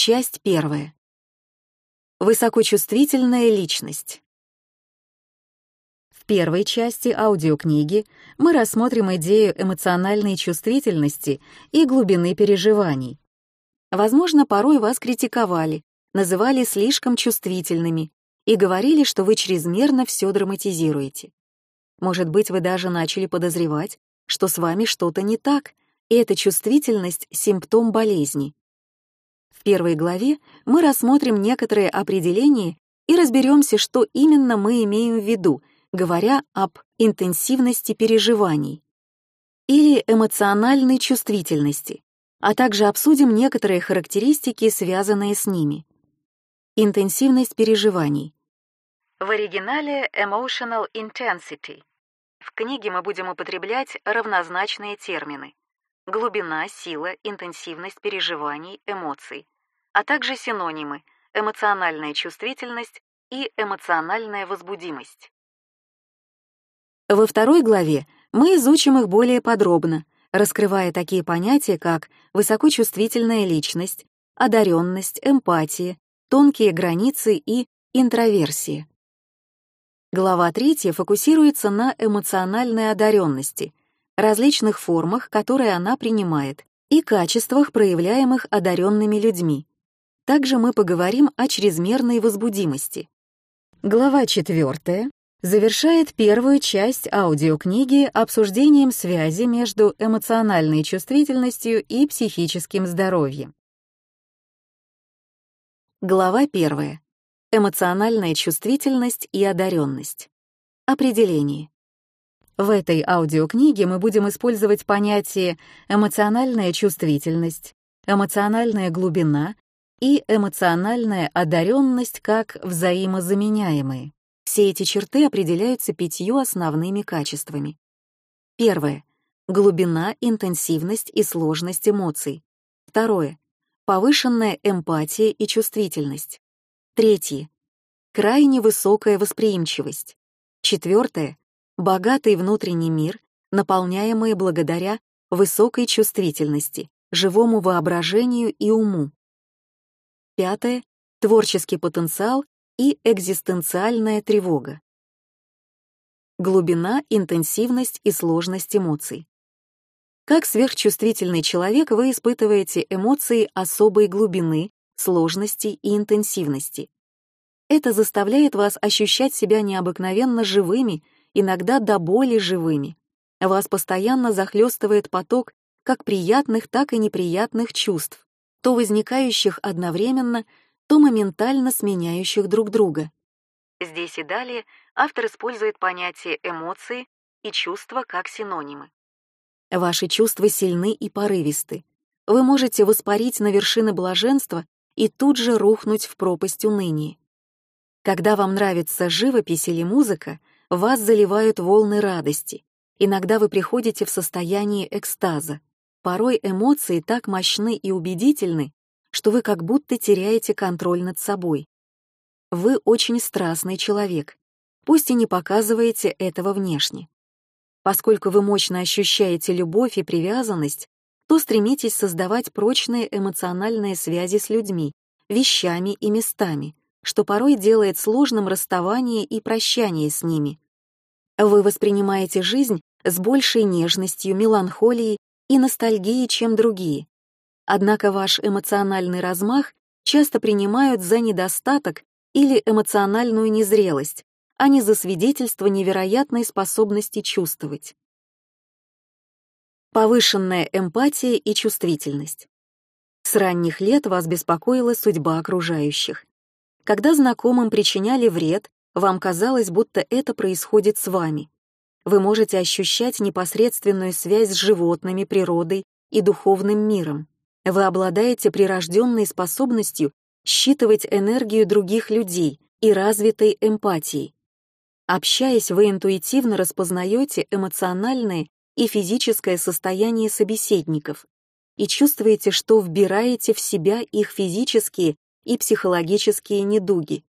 Часть первая. Высокочувствительная личность. В первой части аудиокниги мы рассмотрим идею эмоциональной чувствительности и глубины переживаний. Возможно, порой вас критиковали, называли слишком чувствительными и говорили, что вы чрезмерно все драматизируете. Может быть, вы даже начали подозревать, что с вами что-то не так, и эта чувствительность — симптом болезни. В первой главе мы рассмотрим некоторые определения и разберемся, что именно мы имеем в виду, говоря об интенсивности переживаний или эмоциональной чувствительности, а также обсудим некоторые характеристики, связанные с ними. Интенсивность переживаний. В оригинале emotional intensity. В книге мы будем употреблять равнозначные термины глубина, сила, интенсивность переживаний, эмоций, а также синонимы эмоциональная чувствительность и эмоциональная возбудимость. Во второй главе мы изучим их более подробно, раскрывая такие понятия, как высокочувствительная личность, одаренность, эмпатия, тонкие границы и интроверсия. Глава третья фокусируется на эмоциональной одаренности, различных формах, которые она принимает, и качествах, проявляемых одаренными людьми. Также мы поговорим о чрезмерной возбудимости. Глава 4 завершает первую часть аудиокниги обсуждением связи между эмоциональной чувствительностью и психическим здоровьем. Глава 1. Эмоциональная чувствительность и одаренность. Определение. В этой аудиокниге мы будем использовать понятие эмоциональная чувствительность, эмоциональная глубина и эмоциональная одаренность как взаимозаменяемые. Все эти черты определяются пятью основными качествами. Первое — глубина, интенсивность и сложность эмоций. Второе — повышенная эмпатия и чувствительность. Третье — крайне высокая восприимчивость. Четвертое богатый внутренний мир, наполняемый благодаря высокой чувствительности, живому воображению и уму. Пятое — творческий потенциал и экзистенциальная тревога. Глубина, интенсивность и сложность эмоций. Как сверхчувствительный человек вы испытываете эмоции особой глубины, сложности и интенсивности. Это заставляет вас ощущать себя необыкновенно живыми иногда до боли живыми. Вас постоянно захлестывает поток как приятных, так и неприятных чувств, то возникающих одновременно, то моментально сменяющих друг друга. Здесь и далее автор использует понятие эмоции и чувства как синонимы. Ваши чувства сильны и порывисты. Вы можете воспарить на вершины блаженства и тут же рухнуть в пропасть уныния. Когда вам нравится живопись или музыка, вас заливают волны радости. Иногда вы приходите в состояние экстаза. Порой эмоции так мощны и убедительны, что вы как будто теряете контроль над собой. Вы очень страстный человек, пусть и не показываете этого внешне. Поскольку вы мощно ощущаете любовь и привязанность, то стремитесь создавать прочные эмоциональные связи с людьми, вещами и местами, что порой делает сложным расставание и прощание с ними. Вы воспринимаете жизнь с большей нежностью, меланхолией и ностальгией, чем другие. Однако ваш эмоциональный размах часто принимают за недостаток или эмоциональную незрелость, а не за свидетельство невероятной способности чувствовать. Повышенная эмпатия и чувствительность. С ранних лет вас беспокоила судьба окружающих. Когда знакомым причиняли вред, вам казалось, будто это происходит с вами. Вы можете ощущать непосредственную связь с животными, природой и духовным миром. Вы обладаете прирожденной способностью считывать энергию других людей и развитой эмпатией. Общаясь, вы интуитивно распознаете эмоциональное и физическое состояние собеседников и чувствуете, что вбираете в себя их физические и психологические недуги.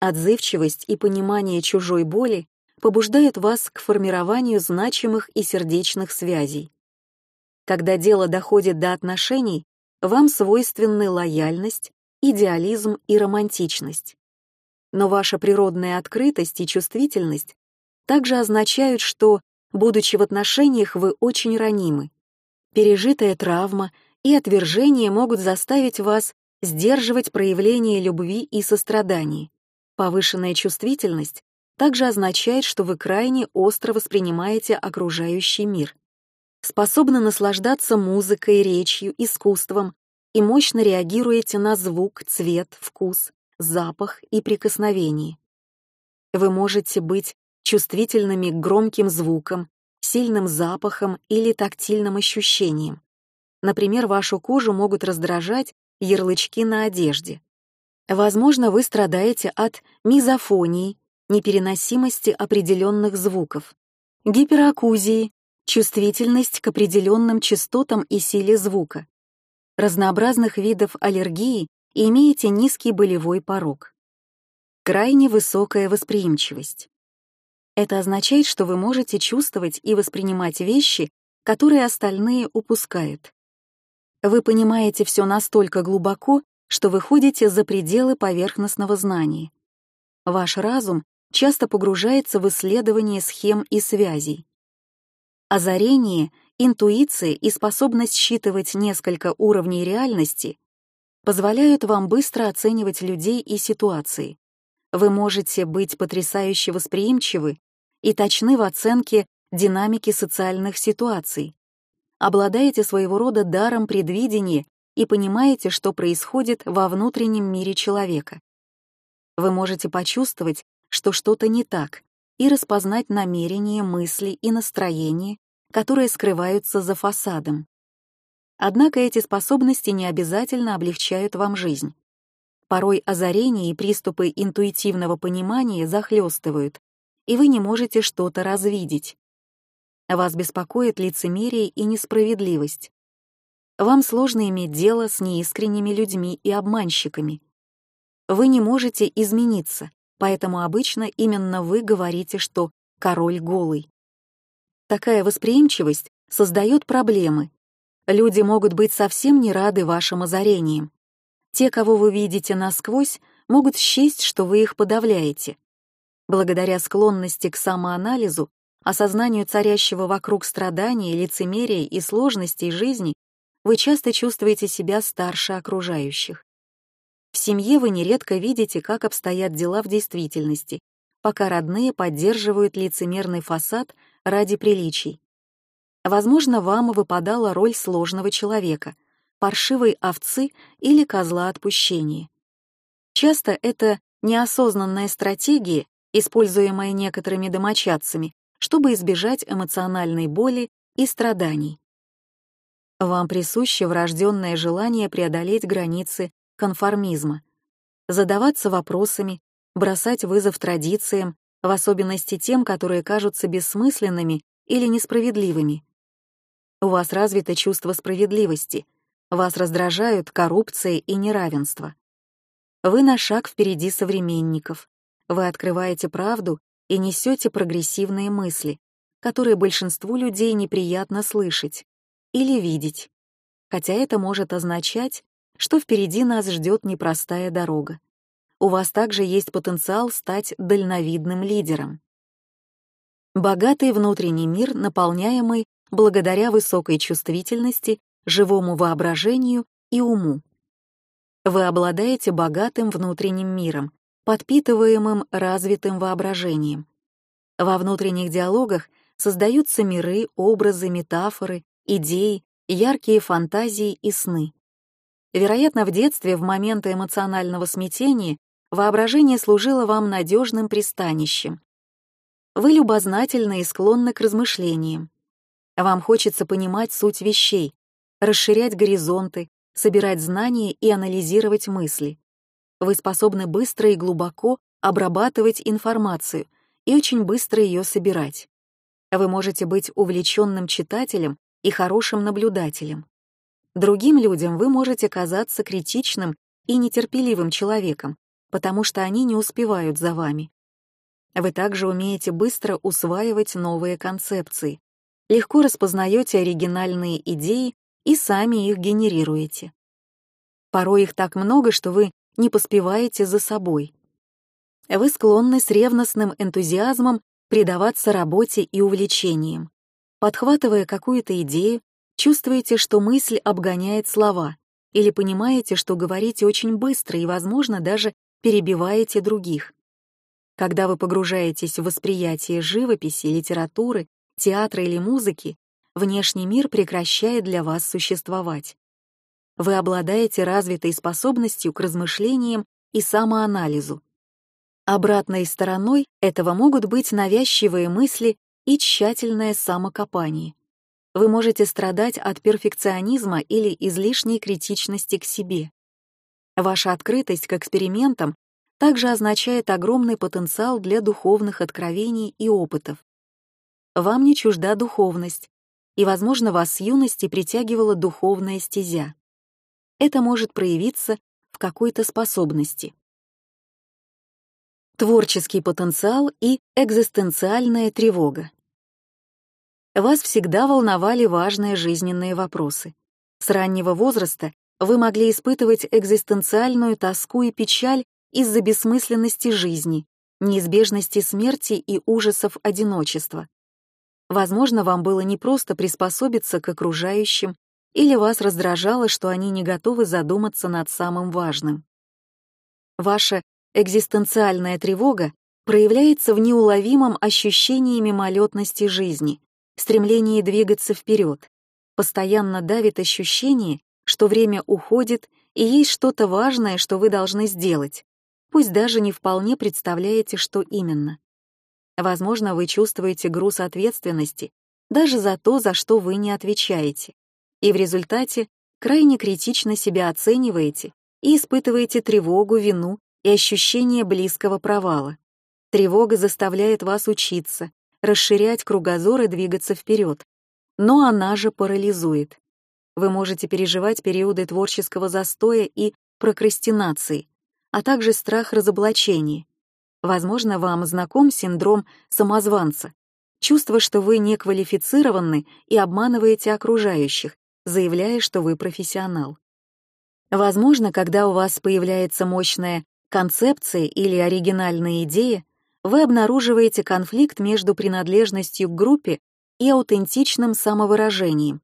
Отзывчивость и понимание чужой боли побуждают вас к формированию значимых и сердечных связей. Когда дело доходит до отношений, вам свойственны лояльность, идеализм и романтичность. Но ваша природная открытость и чувствительность также означают, что, будучи в отношениях, вы очень ранимы. Пережитая травма и отвержение могут заставить вас сдерживать проявление любви и сострадания. Повышенная чувствительность также означает, что вы крайне остро воспринимаете окружающий мир. Способны наслаждаться музыкой, речью, искусством и мощно реагируете на звук, цвет, вкус, запах и прикосновение. Вы можете быть чувствительными к громким звукам, сильным запахам или тактильным ощущениям. Например, вашу кожу могут раздражать ярлычки на одежде. Возможно, вы страдаете от мизофонии, непереносимости определенных звуков, гиперакузии, чувствительность к определенным частотам и силе звука, разнообразных видов аллергии и имеете низкий болевой порог. Крайне высокая восприимчивость. Это означает, что вы можете чувствовать и воспринимать вещи, которые остальные упускают. Вы понимаете все настолько глубоко, что выходите за пределы поверхностного знания. Ваш разум часто погружается в исследование схем и связей. Озарение, интуиция и способность считывать несколько уровней реальности позволяют вам быстро оценивать людей и ситуации. Вы можете быть потрясающе восприимчивы и точны в оценке динамики социальных ситуаций. Обладаете своего рода даром предвидения и понимаете, что происходит во внутреннем мире человека. Вы можете почувствовать, что что-то не так, и распознать намерения, мысли и настроения, которые скрываются за фасадом. Однако эти способности не обязательно облегчают вам жизнь. Порой озарения и приступы интуитивного понимания захлестывают, и вы не можете что-то развидеть. Вас беспокоит лицемерие и несправедливость. Вам сложно иметь дело с неискренними людьми и обманщиками. Вы не можете измениться, поэтому обычно именно вы говорите, что король голый. Такая восприимчивость создает проблемы. Люди могут быть совсем не рады вашим озарениям. Те, кого вы видите насквозь, могут счесть, что вы их подавляете. Благодаря склонности к самоанализу, осознанию царящего вокруг страдания, лицемерия и сложностей жизни, вы часто чувствуете себя старше окружающих. В семье вы нередко видите, как обстоят дела в действительности, пока родные поддерживают лицемерный фасад ради приличий. Возможно, вам выпадала роль сложного человека, паршивой овцы или козла отпущения. Часто это неосознанная стратегия, используемая некоторыми домочадцами, чтобы избежать эмоциональной боли и страданий. Вам присуще врожденное желание преодолеть границы конформизма, задаваться вопросами, бросать вызов традициям, в особенности тем, которые кажутся бессмысленными или несправедливыми. У вас развито чувство справедливости, вас раздражают коррупция и неравенство. Вы на шаг впереди современников, вы открываете правду и несете прогрессивные мысли, которые большинству людей неприятно слышать или видеть, хотя это может означать, что впереди нас ждет непростая дорога. У вас также есть потенциал стать дальновидным лидером. Богатый внутренний мир, наполняемый благодаря высокой чувствительности, живому воображению и уму. Вы обладаете богатым внутренним миром, подпитываемым развитым воображением. Во внутренних диалогах создаются миры, образы, метафоры, идеи, яркие фантазии и сны. Вероятно, в детстве, в моменты эмоционального смятения, воображение служило вам надежным пристанищем. Вы любознательны и склонны к размышлениям. Вам хочется понимать суть вещей, расширять горизонты, собирать знания и анализировать мысли. Вы способны быстро и глубоко обрабатывать информацию и очень быстро ее собирать. Вы можете быть увлеченным читателем и хорошим наблюдателем. Другим людям вы можете казаться критичным и нетерпеливым человеком, потому что они не успевают за вами. Вы также умеете быстро усваивать новые концепции, легко распознаете оригинальные идеи и сами их генерируете. Порой их так много, что вы не поспеваете за собой. Вы склонны с ревностным энтузиазмом предаваться работе и увлечениям. Подхватывая какую-то идею, чувствуете, что мысль обгоняет слова, или понимаете, что говорите очень быстро и, возможно, даже перебиваете других. Когда вы погружаетесь в восприятие живописи, литературы, театра или музыки, внешний мир прекращает для вас существовать. Вы обладаете развитой способностью к размышлениям и самоанализу. Обратной стороной этого могут быть навязчивые мысли и тщательное самокопание. Вы можете страдать от перфекционизма или излишней критичности к себе. Ваша открытость к экспериментам также означает огромный потенциал для духовных откровений и опытов. Вам не чужда духовность, и, возможно, вас с юности притягивала духовная стезя. Это может проявиться в какой-то способности. Творческий потенциал и экзистенциальная тревога. Вас всегда волновали важные жизненные вопросы. С раннего возраста вы могли испытывать экзистенциальную тоску и печаль из-за бессмысленности жизни, неизбежности смерти и ужасов одиночества. Возможно, вам было непросто приспособиться к окружающим, или вас раздражало, что они не готовы задуматься над самым важным. Ваша экзистенциальная тревога проявляется в неуловимом ощущении мимолетности жизни, стремлении двигаться вперед. Постоянно давит ощущение, что время уходит и есть что-то важное, что вы должны сделать, пусть даже не вполне представляете, что именно. Возможно, вы чувствуете груз ответственности даже за то, за что вы не отвечаете, и в результате крайне критично себя оцениваете и испытываете тревогу, вину и ощущение близкого провала. Тревога заставляет вас учиться, расширять кругозор и двигаться вперед. Но она же парализует. Вы можете переживать периоды творческого застоя и прокрастинации, а также страх разоблачения. Возможно, вам знаком синдром самозванца, чувство, что вы неквалифицированы и обманываете окружающих, заявляя, что вы профессионал. Возможно, когда у вас появляется мощная концепция или оригинальная идея, вы обнаруживаете конфликт между принадлежностью к группе и аутентичным самовыражением.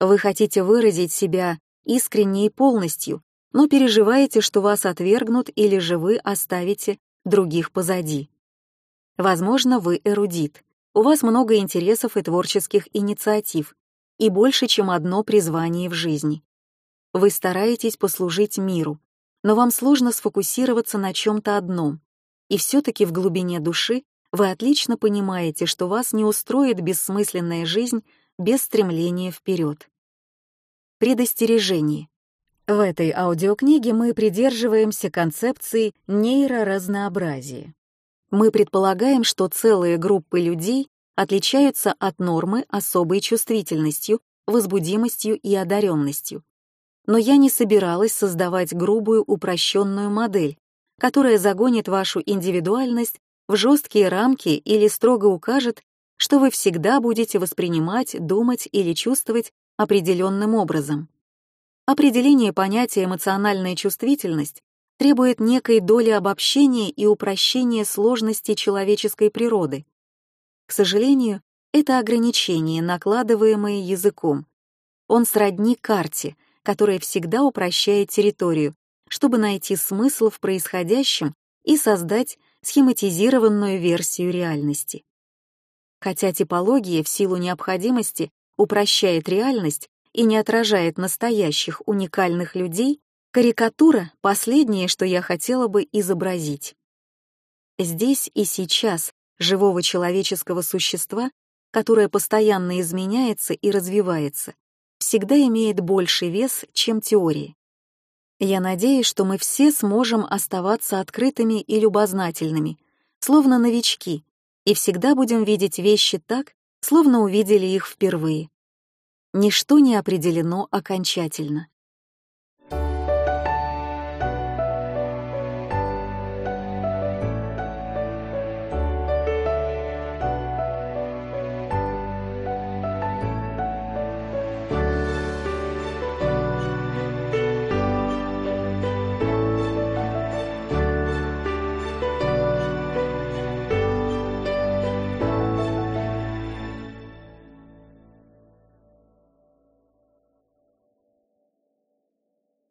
Вы хотите выразить себя искренне и полностью, но переживаете, что вас отвергнут или же вы оставите других позади. Возможно, вы эрудит. У вас много интересов и творческих инициатив, и больше, чем одно призвание в жизни. Вы стараетесь послужить миру, но вам сложно сфокусироваться на чем-то одном, и все-таки в глубине души вы отлично понимаете, что вас не устроит бессмысленная жизнь без стремления вперед. Предостережение. В этой аудиокниге мы придерживаемся концепции нейроразнообразия. Мы предполагаем, что целые группы людей отличаются от нормы особой чувствительностью, возбудимостью и одаренностью. Но я не собиралась создавать грубую упрощенную модель, которая загонит вашу индивидуальность в жесткие рамки или строго укажет, что вы всегда будете воспринимать, думать или чувствовать определенным образом. Определение понятия эмоциональная чувствительность требует некой доли обобщения и упрощения сложности человеческой природы. К сожалению, это ограничение, накладываемое языком. Он сродни карте, которая всегда упрощает территорию, чтобы найти смысл в происходящем и создать схематизированную версию реальности. Хотя типология в силу необходимости упрощает реальность и не отражает настоящих уникальных людей, карикатура — последнее, что я хотела бы изобразить. Здесь и сейчас живого человеческого существа, которое постоянно изменяется и развивается, всегда имеет больший вес, чем теория. Я надеюсь, что мы все сможем оставаться открытыми и любознательными, словно новички, и всегда будем видеть вещи так, словно увидели их впервые. Ничто не определено окончательно.